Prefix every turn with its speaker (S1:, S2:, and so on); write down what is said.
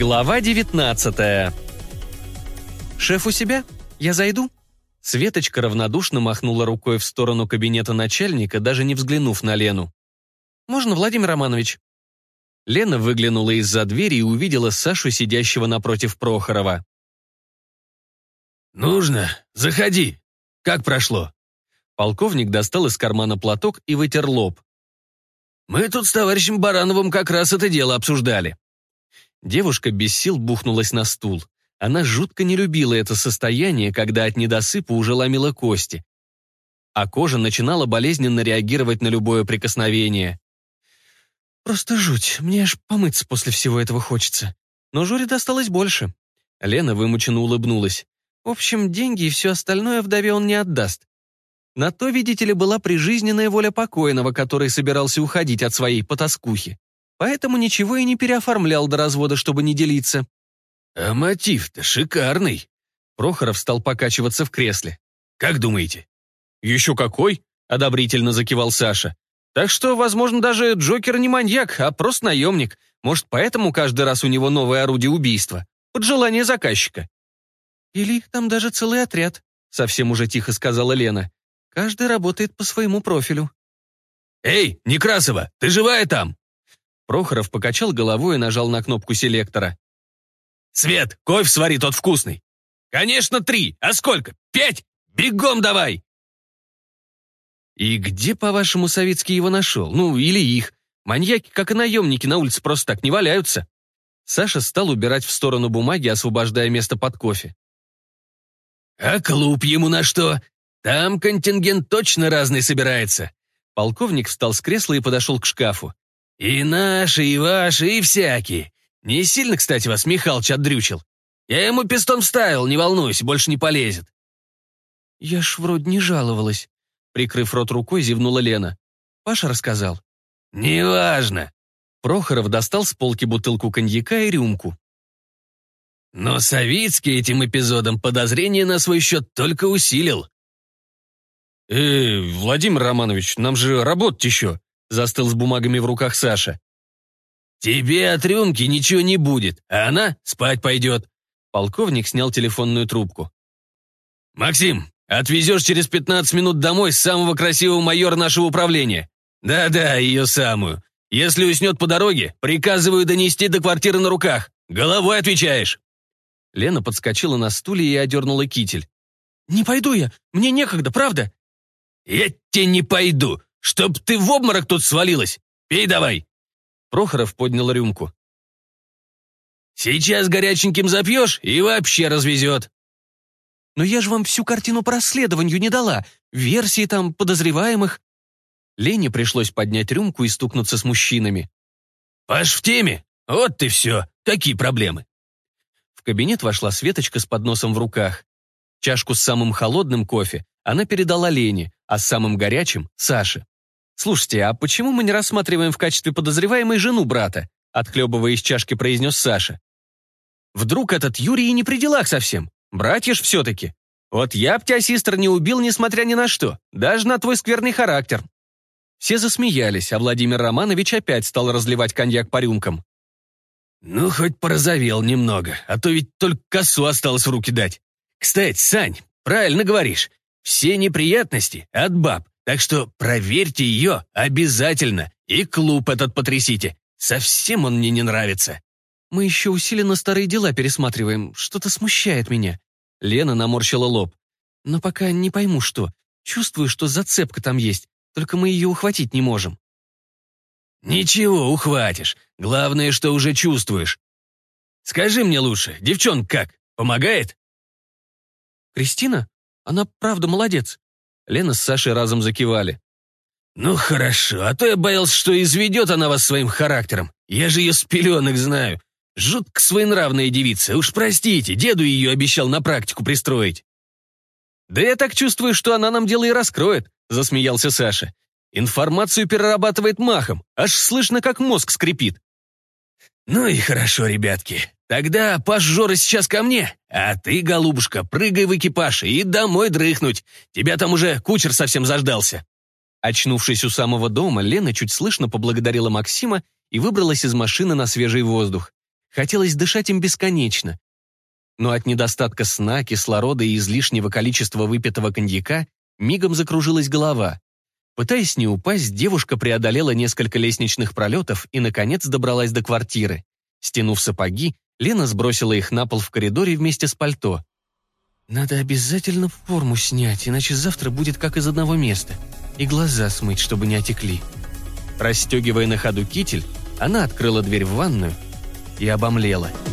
S1: Глава 19 «Шеф у себя? Я зайду?» Светочка равнодушно махнула рукой в сторону кабинета начальника, даже не взглянув на Лену. «Можно, Владимир Романович?» Лена выглянула из-за двери и увидела Сашу, сидящего напротив Прохорова.
S2: «Нужно? Заходи. Как прошло?»
S1: Полковник достал из кармана платок и вытер лоб.
S2: «Мы тут с товарищем Барановым как раз это дело обсуждали».
S1: Девушка без сил бухнулась на стул. Она жутко не любила это состояние, когда от недосыпа уже ломила кости, а кожа начинала болезненно реагировать на любое прикосновение. «Просто жуть, мне аж помыться после всего этого хочется. Но Жоре досталось больше». Лена вымученно улыбнулась. «В общем, деньги и все остальное вдове он не отдаст. На то, видите ли, была прижизненная воля покойного, который собирался уходить от своей потаскухи. Поэтому ничего и не переоформлял до развода, чтобы не делиться.
S2: «А мотив-то шикарный!»
S1: Прохоров стал покачиваться в кресле.
S2: «Как думаете?»
S1: «Еще какой?» — одобрительно закивал Саша. «Так что, возможно, даже Джокер не маньяк, а просто наемник. Может, поэтому каждый раз у него новое орудие убийства. Под желание заказчика». «Или их там даже целый отряд», — совсем уже тихо сказала Лена. «Каждый работает по своему профилю».
S2: «Эй, Некрасова, ты живая там?»
S1: Прохоров покачал головой и нажал на кнопку селектора.
S2: Свет, кофе свари, тот вкусный. Конечно, три. А сколько? Пять? Бегом давай.
S1: И где, по-вашему, Савицкий его нашел? Ну, или их. Маньяки, как и наемники, на улице просто так не валяются. Саша стал убирать в сторону бумаги, освобождая место под кофе.
S2: «А клуб ему на что? Там контингент точно разный собирается».
S1: Полковник встал с кресла и подошел к шкафу.
S2: «И наши, и ваши, и всякие. Не сильно, кстати, вас Михалыч отдрючил. Я ему пистон вставил, не волнуйся, больше не полезет.
S1: Я ж вроде не жаловалась. Прикрыв рот рукой, зевнула Лена. Паша рассказал.
S2: Неважно.
S1: Прохоров достал с полки бутылку коньяка и рюмку.
S2: Но Савицкий этим эпизодом подозрение на свой счет только усилил.
S1: «Э, Владимир Романович, нам же работать еще», застыл с бумагами в руках Саша.
S2: «Тебе от рюмки ничего не будет, а она спать пойдет».
S1: Полковник снял телефонную трубку.
S2: «Максим, отвезешь через 15 минут домой самого красивого майора нашего управления. Да-да, ее самую. Если уснет по дороге, приказываю донести до квартиры на руках. Головой отвечаешь».
S1: Лена подскочила на стуле и одернула китель. «Не пойду я, мне некогда, правда?»
S2: «Я тебе не пойду, чтоб ты в обморок тут свалилась. Пей давай».
S1: Прохоров поднял рюмку.
S2: «Сейчас горяченьким запьешь и вообще развезет».
S1: «Но я же вам всю картину по расследованию не дала. Версии там, подозреваемых». Лене пришлось поднять рюмку и стукнуться с мужчинами.
S2: «Паш в теме? Вот ты все. Какие проблемы?»
S1: В кабинет вошла Светочка с подносом в руках. Чашку с самым холодным кофе она передала Лене, а самым горячим — Саше. «Слушайте, а почему мы не рассматриваем в качестве подозреваемой жену брата?» отхлебывая из чашки, произнес Саша. «Вдруг этот Юрий и не при делах совсем? Братья ж все-таки. Вот я б тебя, сестр, не убил, несмотря ни на что, даже на твой скверный характер». Все засмеялись, а Владимир Романович опять стал разливать коньяк по рюмкам.
S2: «Ну, хоть порозовел немного, а то ведь только косу осталось в руки дать. Кстати, Сань, правильно говоришь, все неприятности от баб. Так что проверьте ее обязательно и клуб этот потрясите. Совсем он мне не нравится.
S1: Мы еще усиленно старые дела пересматриваем. Что-то смущает меня. Лена наморщила лоб. Но пока не пойму, что. Чувствую, что зацепка там есть, только мы ее ухватить не можем.
S2: Ничего, ухватишь. Главное, что уже чувствуешь. Скажи мне лучше, девчонка как, помогает?
S1: Кристина? Она правда молодец. Лена с Сашей разом закивали.
S2: «Ну хорошо, а то я боялся, что изведет она вас своим характером. Я же ее с пеленок знаю. Жутко своенравная девица. Уж простите, деду ее обещал на практику пристроить».
S1: «Да я так чувствую, что она нам дело и раскроет», — засмеялся Саша. «Информацию перерабатывает махом, аж слышно, как мозг скрипит».
S2: «Ну и хорошо, ребятки. Тогда Паш Жора сейчас ко мне, а ты, голубушка, прыгай в экипаж и домой дрыхнуть. Тебя там уже кучер совсем заждался».
S1: Очнувшись у самого дома, Лена чуть слышно поблагодарила Максима и выбралась из машины на свежий воздух. Хотелось дышать им бесконечно. Но от недостатка сна, кислорода и излишнего количества выпитого коньяка мигом закружилась голова. Пытаясь не упасть, девушка преодолела несколько лестничных пролетов и, наконец, добралась до квартиры. Стянув сапоги, Лена сбросила их на пол в коридоре вместе с пальто. «Надо обязательно форму снять, иначе завтра будет как из одного места. И глаза смыть, чтобы не отекли». Расстегивая на ходу китель, она открыла дверь в ванную и обомлела –